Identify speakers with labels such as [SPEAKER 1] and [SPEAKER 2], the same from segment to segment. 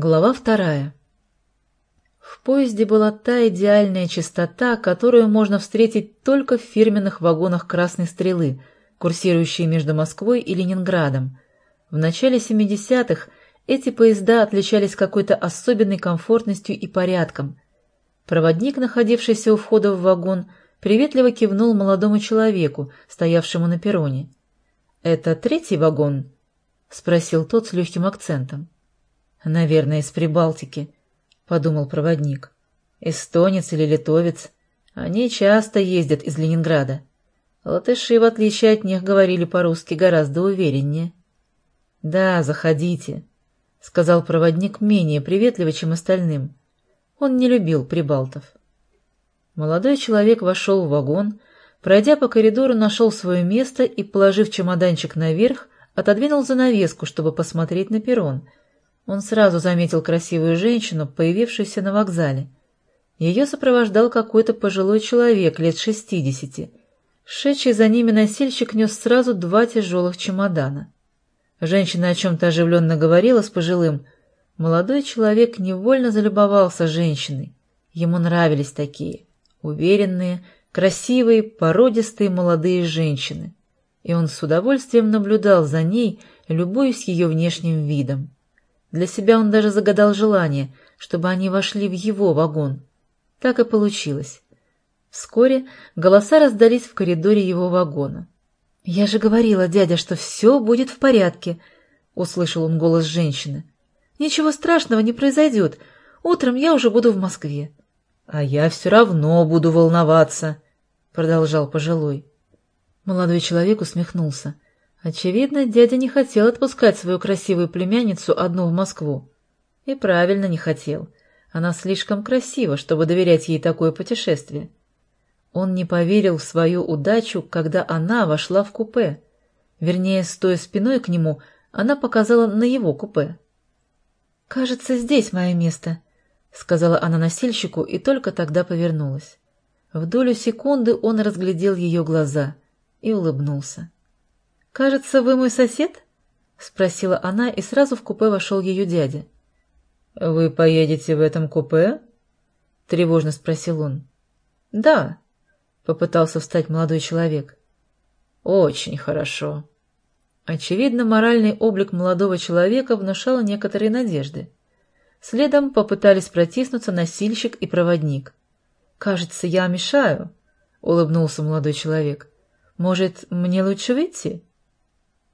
[SPEAKER 1] Глава вторая. В поезде была та идеальная чистота, которую можно встретить только в фирменных вагонах «Красной стрелы», курсирующие между Москвой и Ленинградом. В начале 70-х эти поезда отличались какой-то особенной комфортностью и порядком. Проводник, находившийся у входа в вагон, приветливо кивнул молодому человеку, стоявшему на перроне. «Это третий вагон?» — спросил тот с легким акцентом. «Наверное, из Прибалтики», — подумал проводник. «Эстонец или литовец. Они часто ездят из Ленинграда. Латыши, в отличие от них, говорили по-русски гораздо увереннее». «Да, заходите», — сказал проводник менее приветливо, чем остальным. Он не любил прибалтов. Молодой человек вошел в вагон, пройдя по коридору, нашел свое место и, положив чемоданчик наверх, отодвинул занавеску, чтобы посмотреть на перрон — он сразу заметил красивую женщину, появившуюся на вокзале. Ее сопровождал какой-то пожилой человек лет шестидесяти. Шедший за ними носильщик нес сразу два тяжелых чемодана. Женщина о чем-то оживленно говорила с пожилым. Молодой человек невольно залюбовался женщиной. Ему нравились такие. Уверенные, красивые, породистые молодые женщины. И он с удовольствием наблюдал за ней, любуясь ее внешним видом. Для себя он даже загадал желание, чтобы они вошли в его вагон. Так и получилось. Вскоре голоса раздались в коридоре его вагона. «Я же говорила, дядя, что все будет в порядке», — услышал он голос женщины. «Ничего страшного не произойдет. Утром я уже буду в Москве». «А я все равно буду волноваться», — продолжал пожилой. Молодой человек усмехнулся. Очевидно, дядя не хотел отпускать свою красивую племянницу одну в Москву. И правильно не хотел. Она слишком красива, чтобы доверять ей такое путешествие. Он не поверил в свою удачу, когда она вошла в купе. Вернее, стоя спиной к нему, она показала на его купе. «Кажется, здесь мое место», — сказала она носильщику и только тогда повернулась. В долю секунды он разглядел ее глаза и улыбнулся. «Кажется, вы мой сосед?» — спросила она, и сразу в купе вошел ее дядя. «Вы поедете в этом купе?» — тревожно спросил он. «Да», — попытался встать молодой человек. «Очень хорошо». Очевидно, моральный облик молодого человека внушал некоторые надежды. Следом попытались протиснуться носильщик и проводник. «Кажется, я мешаю», — улыбнулся молодой человек. «Может, мне лучше выйти?»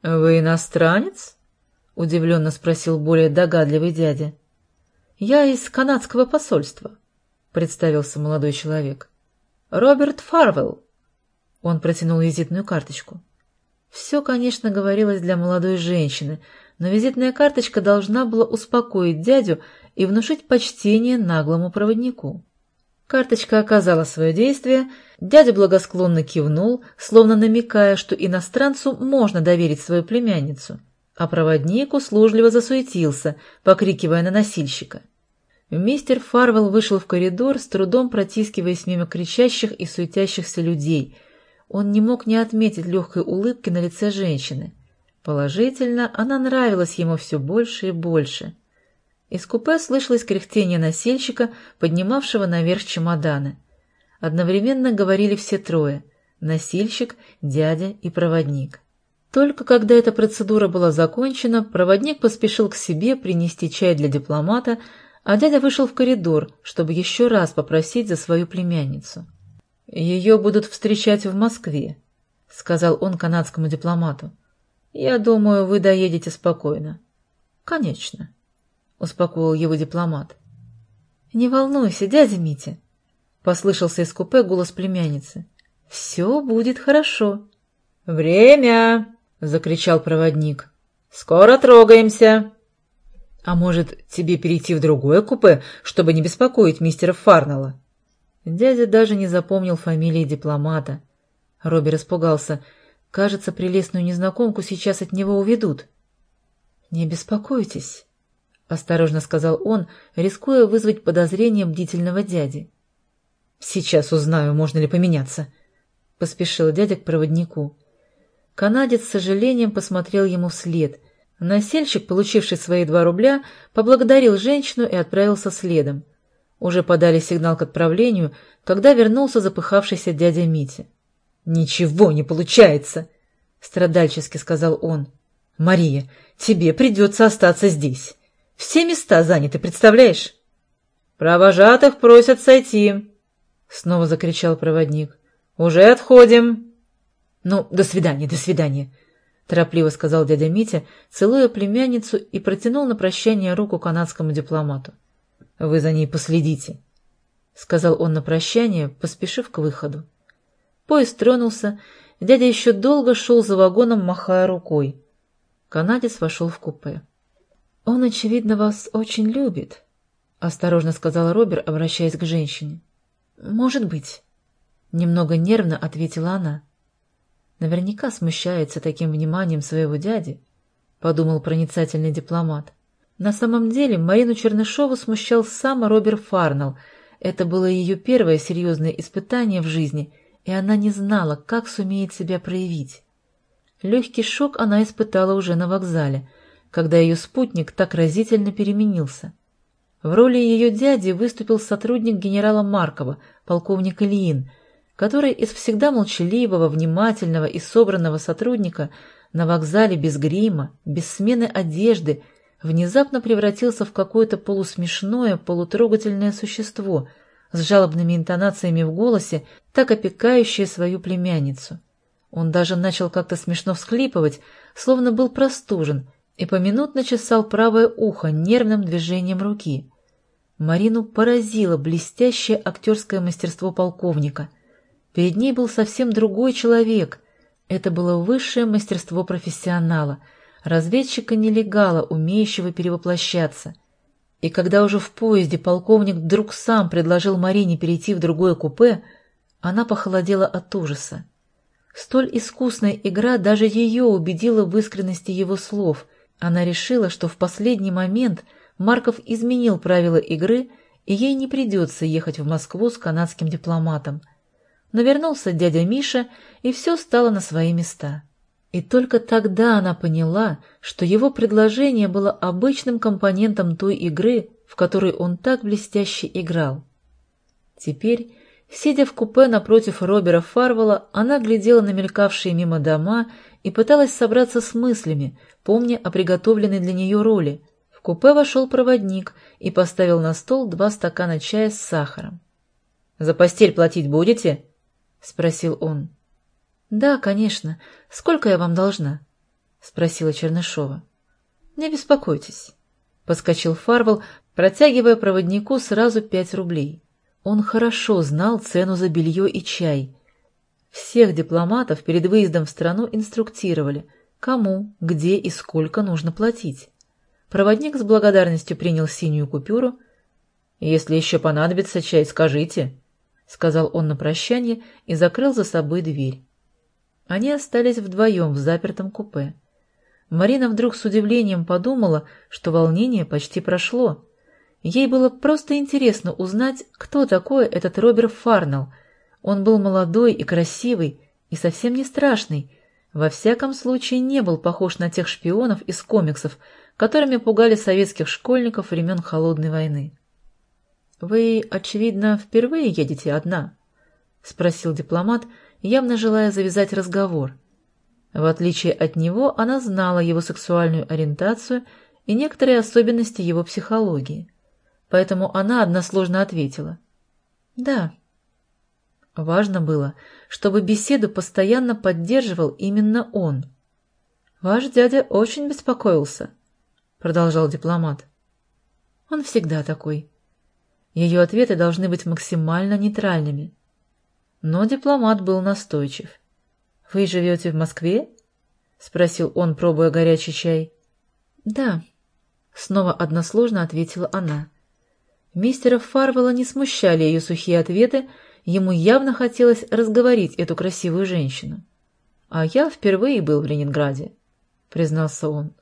[SPEAKER 1] «Вы иностранец?» — удивленно спросил более догадливый дядя. «Я из канадского посольства», — представился молодой человек. «Роберт Фарвелл». Он протянул визитную карточку. Все, конечно, говорилось для молодой женщины, но визитная карточка должна была успокоить дядю и внушить почтение наглому проводнику. Карточка оказала свое действие, дядя благосклонно кивнул, словно намекая, что иностранцу можно доверить свою племянницу, а проводник услужливо засуетился, покрикивая на носильщика. Мистер Фарвелл вышел в коридор, с трудом протискиваясь мимо кричащих и суетящихся людей. Он не мог не отметить легкой улыбки на лице женщины. Положительно, она нравилась ему все больше и больше. Из купе слышалось кряхтение носильщика, поднимавшего наверх чемоданы. Одновременно говорили все трое — носильщик, дядя и проводник. Только когда эта процедура была закончена, проводник поспешил к себе принести чай для дипломата, а дядя вышел в коридор, чтобы еще раз попросить за свою племянницу. «Ее будут встречать в Москве», — сказал он канадскому дипломату. «Я думаю, вы доедете спокойно». «Конечно». — успокоил его дипломат. «Не волнуйся, дядя Митя», — послышался из купе голос племянницы. «Все будет хорошо». «Время!» — закричал проводник. «Скоро трогаемся!» «А может, тебе перейти в другое купе, чтобы не беспокоить мистера Фарнелла?» Дядя даже не запомнил фамилии дипломата. Робби испугался. Кажется, прелестную незнакомку сейчас от него уведут. «Не беспокойтесь», — осторожно сказал он, рискуя вызвать подозрение бдительного дяди. «Сейчас узнаю, можно ли поменяться», — поспешил дядя к проводнику. Канадец с сожалением посмотрел ему вслед. Насельщик, получивший свои два рубля, поблагодарил женщину и отправился следом. Уже подали сигнал к отправлению, когда вернулся запыхавшийся дядя Митя. «Ничего не получается!» — страдальчески сказал он. «Мария, тебе придется остаться здесь. Все места заняты, представляешь?» «Провожатых просят сойти!» — снова закричал проводник. «Уже отходим!» «Ну, до свидания, до свидания!» — торопливо сказал дядя Митя, целуя племянницу и протянул на прощание руку канадскому дипломату. «Вы за ней последите», — сказал он на прощание, поспешив к выходу. Поезд тронулся, дядя еще долго шел за вагоном, махая рукой. Канадец вошел в купе. «Он, очевидно, вас очень любит», — осторожно сказал Робер, обращаясь к женщине. «Может быть», — немного нервно ответила она. Наверняка смущается таким вниманием своего дяди, — подумал проницательный дипломат. На самом деле Марину Чернышову смущал сам Роберт Фарнелл. Это было ее первое серьезное испытание в жизни, и она не знала, как сумеет себя проявить. Легкий шок она испытала уже на вокзале, когда ее спутник так разительно переменился. В роли ее дяди выступил сотрудник генерала Маркова, полковник Ильин — который из всегда молчаливого, внимательного и собранного сотрудника на вокзале без грима, без смены одежды, внезапно превратился в какое-то полусмешное, полутрогательное существо с жалобными интонациями в голосе, так опекающее свою племянницу. Он даже начал как-то смешно всхлипывать, словно был простужен, и поминутно чесал правое ухо нервным движением руки. Марину поразило блестящее актерское мастерство полковника — Перед ней был совсем другой человек. Это было высшее мастерство профессионала, разведчика-нелегала, умеющего перевоплощаться. И когда уже в поезде полковник вдруг сам предложил Марине перейти в другое купе, она похолодела от ужаса. Столь искусная игра даже ее убедила в искренности его слов. Она решила, что в последний момент Марков изменил правила игры, и ей не придется ехать в Москву с канадским дипломатом – но вернулся дядя Миша, и все стало на свои места. И только тогда она поняла, что его предложение было обычным компонентом той игры, в которой он так блестяще играл. Теперь, сидя в купе напротив Робера Фарвелла, она глядела на мелькавшие мимо дома и пыталась собраться с мыслями, помня о приготовленной для нее роли. В купе вошел проводник и поставил на стол два стакана чая с сахаром. «За постель платить будете?» — спросил он. — Да, конечно. Сколько я вам должна? — спросила Чернышова. — Не беспокойтесь, — подскочил Фарвел, протягивая проводнику сразу пять рублей. Он хорошо знал цену за белье и чай. Всех дипломатов перед выездом в страну инструктировали, кому, где и сколько нужно платить. Проводник с благодарностью принял синюю купюру. «Если еще понадобится чай, скажите», — сказал он на прощание и закрыл за собой дверь. Они остались вдвоем в запертом купе. Марина вдруг с удивлением подумала, что волнение почти прошло. Ей было просто интересно узнать, кто такой этот Роберт Фарнелл. Он был молодой и красивый, и совсем не страшный. Во всяком случае, не был похож на тех шпионов из комиксов, которыми пугали советских школьников времен Холодной войны. «Вы, очевидно, впервые едете одна?» — спросил дипломат, явно желая завязать разговор. В отличие от него, она знала его сексуальную ориентацию и некоторые особенности его психологии. Поэтому она односложно ответила. «Да». Важно было, чтобы беседу постоянно поддерживал именно он. «Ваш дядя очень беспокоился», — продолжал дипломат. «Он всегда такой», ее ответы должны быть максимально нейтральными. Но дипломат был настойчив. «Вы живете в Москве?» — спросил он, пробуя горячий чай. «Да», — снова односложно ответила она. Мистера Фарвелла не смущали ее сухие ответы, ему явно хотелось разговорить эту красивую женщину. «А я впервые был в Ленинграде», — признался он.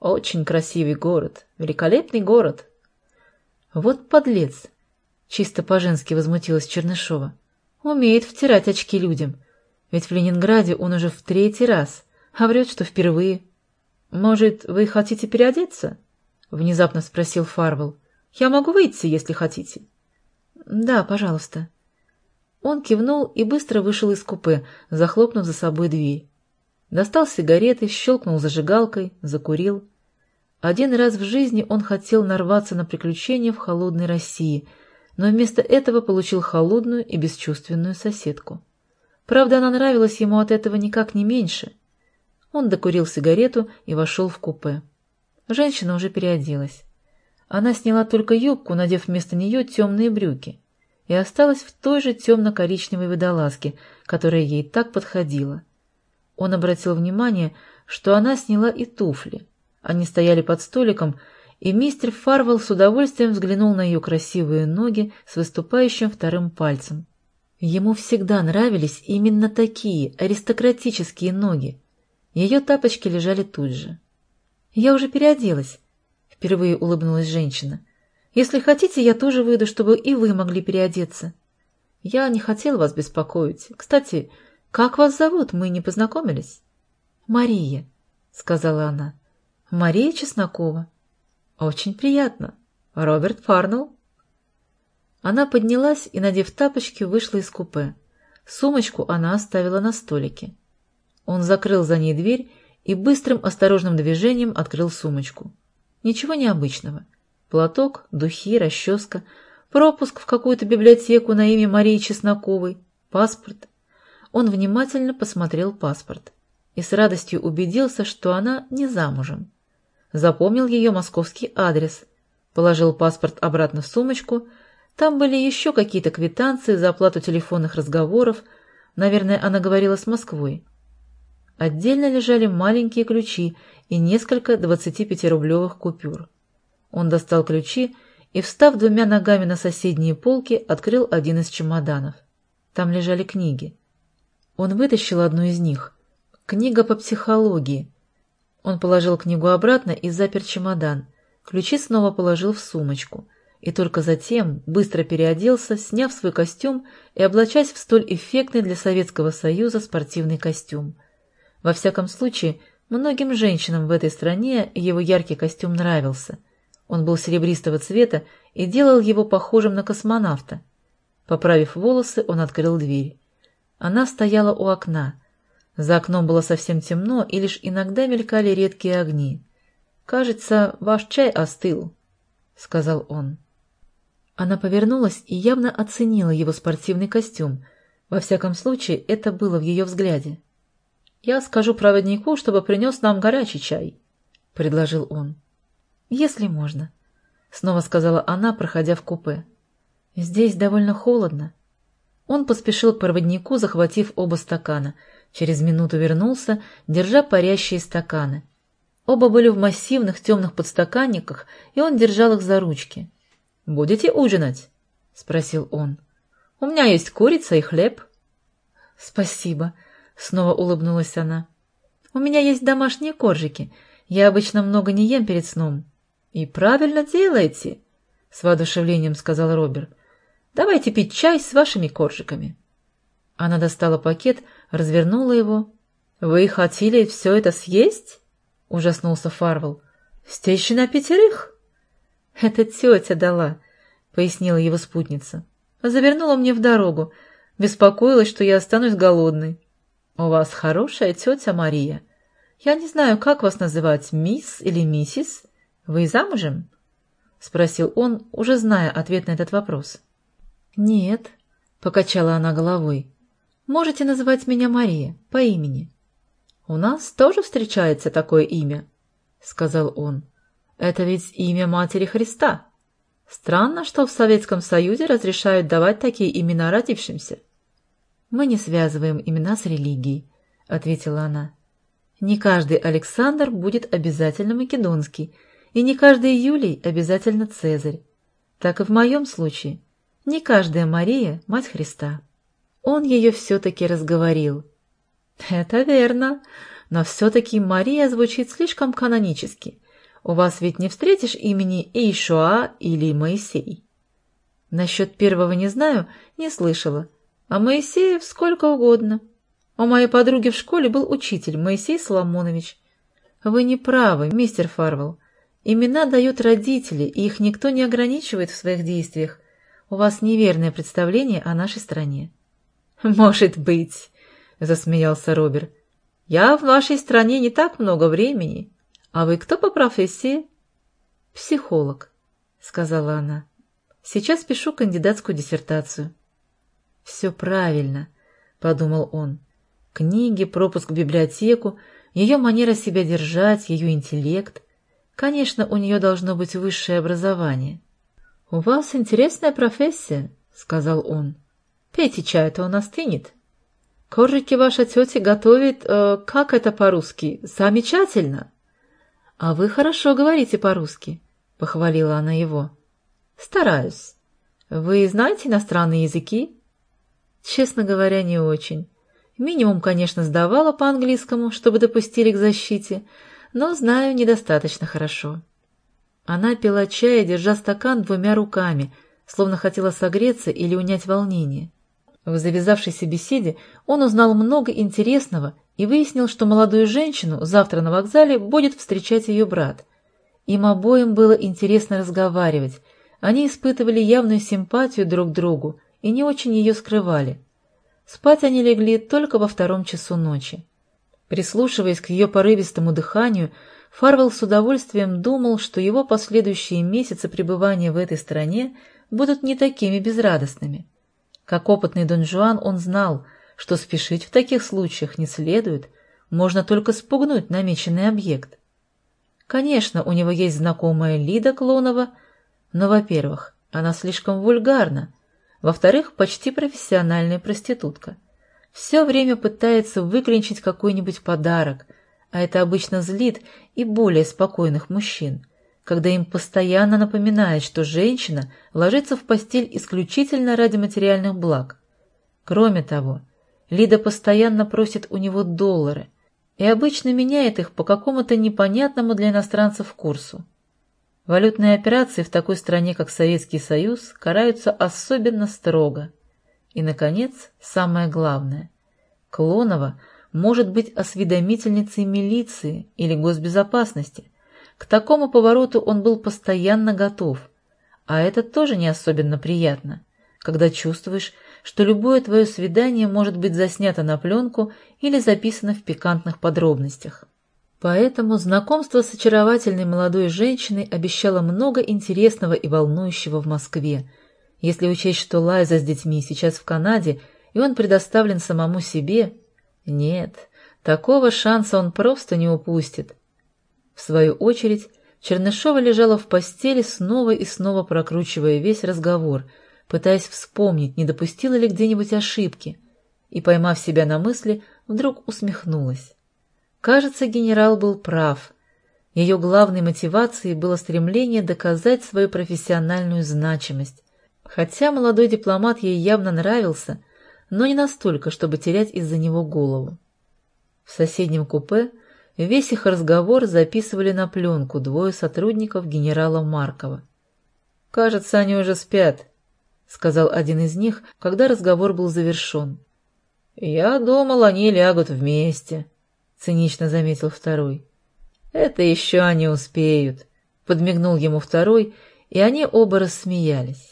[SPEAKER 1] «Очень красивый город, великолепный город». «Вот подлец! Чисто по-женски возмутилась Чернышова. Умеет втирать очки людям. Ведь в Ленинграде он уже в третий раз, а врет, что впервые. «Может, вы хотите переодеться?» — внезапно спросил Фарвелл. «Я могу выйти, если хотите». «Да, пожалуйста». Он кивнул и быстро вышел из купе, захлопнув за собой дверь. Достал сигареты, щелкнул зажигалкой, закурил. Один раз в жизни он хотел нарваться на приключения в холодной России, но вместо этого получил холодную и бесчувственную соседку. Правда, она нравилась ему от этого никак не меньше. Он докурил сигарету и вошел в купе. Женщина уже переоделась. Она сняла только юбку, надев вместо нее темные брюки, и осталась в той же темно-коричневой водолазке, которая ей так подходила. Он обратил внимание, что она сняла и туфли. Они стояли под столиком, и мистер Фарвелл с удовольствием взглянул на ее красивые ноги с выступающим вторым пальцем. Ему всегда нравились именно такие аристократические ноги. Ее тапочки лежали тут же. «Я уже переоделась», — впервые улыбнулась женщина. «Если хотите, я тоже выйду, чтобы и вы могли переодеться. Я не хотел вас беспокоить. Кстати, как вас зовут? Мы не познакомились?» «Мария», — сказала она. «Мария Чеснокова». «Очень приятно. Роберт Фарнелл?» Она поднялась и, надев тапочки, вышла из купе. Сумочку она оставила на столике. Он закрыл за ней дверь и быстрым осторожным движением открыл сумочку. Ничего необычного. Платок, духи, расческа, пропуск в какую-то библиотеку на имя Марии Чесноковой, паспорт. Он внимательно посмотрел паспорт и с радостью убедился, что она не замужем. Запомнил ее московский адрес, положил паспорт обратно в сумочку – там были еще какие-то квитанции за оплату телефонных разговоров. Наверное, она говорила с Москвой. Отдельно лежали маленькие ключи и несколько 25-рублевых купюр. Он достал ключи и, встав двумя ногами на соседние полки, открыл один из чемоданов. Там лежали книги. Он вытащил одну из них. Книга по психологии. Он положил книгу обратно и запер чемодан. Ключи снова положил в сумочку и только затем быстро переоделся, сняв свой костюм и облачаясь в столь эффектный для Советского Союза спортивный костюм. Во всяком случае, многим женщинам в этой стране его яркий костюм нравился. Он был серебристого цвета и делал его похожим на космонавта. Поправив волосы, он открыл дверь. Она стояла у окна. За окном было совсем темно, и лишь иногда мелькали редкие огни. «Кажется, ваш чай остыл», — сказал он. Она повернулась и явно оценила его спортивный костюм. Во всяком случае, это было в ее взгляде. «Я скажу проводнику, чтобы принес нам горячий чай», — предложил он. «Если можно», — снова сказала она, проходя в купе. «Здесь довольно холодно». Он поспешил к проводнику, захватив оба стакана. Через минуту вернулся, держа парящие стаканы. Оба были в массивных темных подстаканниках, и он держал их за ручки. «Будете ужинать?» — спросил он. «У меня есть курица и хлеб». «Спасибо», — снова улыбнулась она. «У меня есть домашние коржики. Я обычно много не ем перед сном». «И правильно делаете», — с воодушевлением сказал Роберт. «Давайте пить чай с вашими коржиками». Она достала пакет, развернула его. «Вы хотели все это съесть?» — ужаснулся Фарвелл. «Стещи на пятерых?» «Это тетя дала», — пояснила его спутница. «Завернула мне в дорогу. Беспокоилась, что я останусь голодной». «У вас хорошая тетя Мария. Я не знаю, как вас называть, мисс или миссис? Вы замужем?» — спросил он, уже зная ответ на этот вопрос. «Нет», — покачала она головой. «Можете называть меня Мария, по имени». «У нас тоже встречается такое имя», — сказал он. Это ведь имя Матери Христа. Странно, что в Советском Союзе разрешают давать такие имена родившимся. Мы не связываем имена с религией, — ответила она. Не каждый Александр будет обязательно македонский, и не каждый Юлий обязательно Цезарь. Так и в моем случае. Не каждая Мария — мать Христа. Он ее все-таки разговорил. Это верно, но все-таки Мария звучит слишком канонически. У вас ведь не встретишь имени Ишуа или Моисей. Насчет первого не знаю, не слышала. А Моисеев сколько угодно. У моей подруги в школе был учитель Моисей Соломонович. Вы не правы, мистер Фарвелл. Имена дают родители, и их никто не ограничивает в своих действиях. У вас неверное представление о нашей стране.
[SPEAKER 2] Может быть, засмеялся Роберт. Я в вашей стране не так много времени. А вы кто по профессии?
[SPEAKER 1] Психолог, сказала она. Сейчас пишу кандидатскую диссертацию. Все правильно, подумал он. Книги, пропуск в библиотеку, ее манера себя держать, ее интеллект. Конечно, у нее должно быть высшее образование. «У вас интересная профессия», — сказал он. «Пейте чай-то он остынет. Коржики ваша тетя готовит, э, как это по-русски, замечательно». «А вы хорошо говорите по-русски», — похвалила она его. «Стараюсь. Вы знаете иностранные языки?» «Честно говоря, не очень. Минимум, конечно, сдавала по английскому, чтобы допустили к защите, но знаю недостаточно хорошо». Она пила чай, держа стакан двумя руками, словно хотела согреться или унять волнение. В завязавшейся беседе он узнал много интересного и выяснил, что молодую женщину завтра на вокзале будет встречать ее брат. Им обоим было интересно разговаривать, они испытывали явную симпатию друг к другу и не очень ее скрывали. Спать они легли только во втором часу ночи. Прислушиваясь к ее порывистому дыханию, Фарвелл с удовольствием думал, что его последующие месяцы пребывания в этой стране будут не такими безрадостными. Как опытный Дон Жуан он знал, что спешить в таких случаях не следует, можно только спугнуть намеченный объект. Конечно, у него есть знакомая Лида Клонова, но, во-первых, она слишком вульгарна, во-вторых, почти профессиональная проститутка. Все время пытается выклинчить какой-нибудь подарок – а это обычно злит и более спокойных мужчин, когда им постоянно напоминает, что женщина ложится в постель исключительно ради материальных благ. Кроме того, Лида постоянно просит у него доллары и обычно меняет их по какому-то непонятному для иностранцев курсу. Валютные операции в такой стране, как Советский Союз, караются особенно строго. И, наконец, самое главное. Клонова – может быть осведомительницей милиции или госбезопасности. К такому повороту он был постоянно готов. А это тоже не особенно приятно, когда чувствуешь, что любое твое свидание может быть заснято на пленку или записано в пикантных подробностях. Поэтому знакомство с очаровательной молодой женщиной обещало много интересного и волнующего в Москве. Если учесть, что Лайза с детьми сейчас в Канаде, и он предоставлен самому себе, нет, такого шанса он просто не упустит. В свою очередь, Чернышова лежала в постели, снова и снова прокручивая весь разговор, пытаясь вспомнить, не допустила ли где-нибудь ошибки, и, поймав себя на мысли, вдруг усмехнулась. Кажется, генерал был прав. Ее главной мотивацией было стремление доказать свою профессиональную значимость. Хотя молодой дипломат ей явно нравился – но не настолько, чтобы терять из-за него голову. В соседнем купе весь их разговор записывали на пленку двое сотрудников генерала Маркова. «Кажется, они уже спят», — сказал один из них, когда разговор был завершен. «Я думал, они лягут вместе», — цинично заметил второй. «Это еще они успеют», — подмигнул ему второй, и они оба рассмеялись.